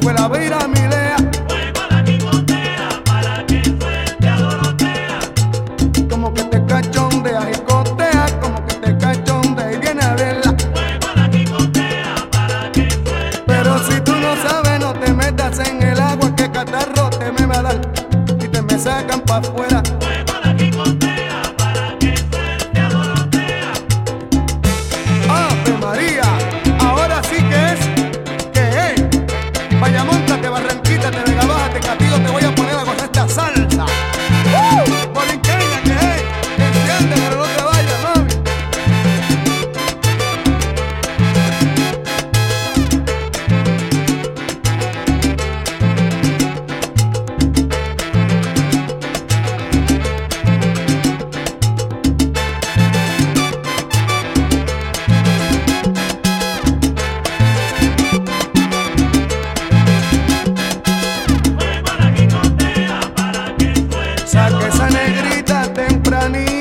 Fue la vida, milea. Vuelvo a la quicotea para que suelte a Dorotea. Como que te cachondeas y coteas, como que te cachondeas y viene a verla. Vuelvo a la para que suelte Pero si tú no sabes, no te metas en el agua que catarro te me va a dar. Y te me sacan para afuera. money.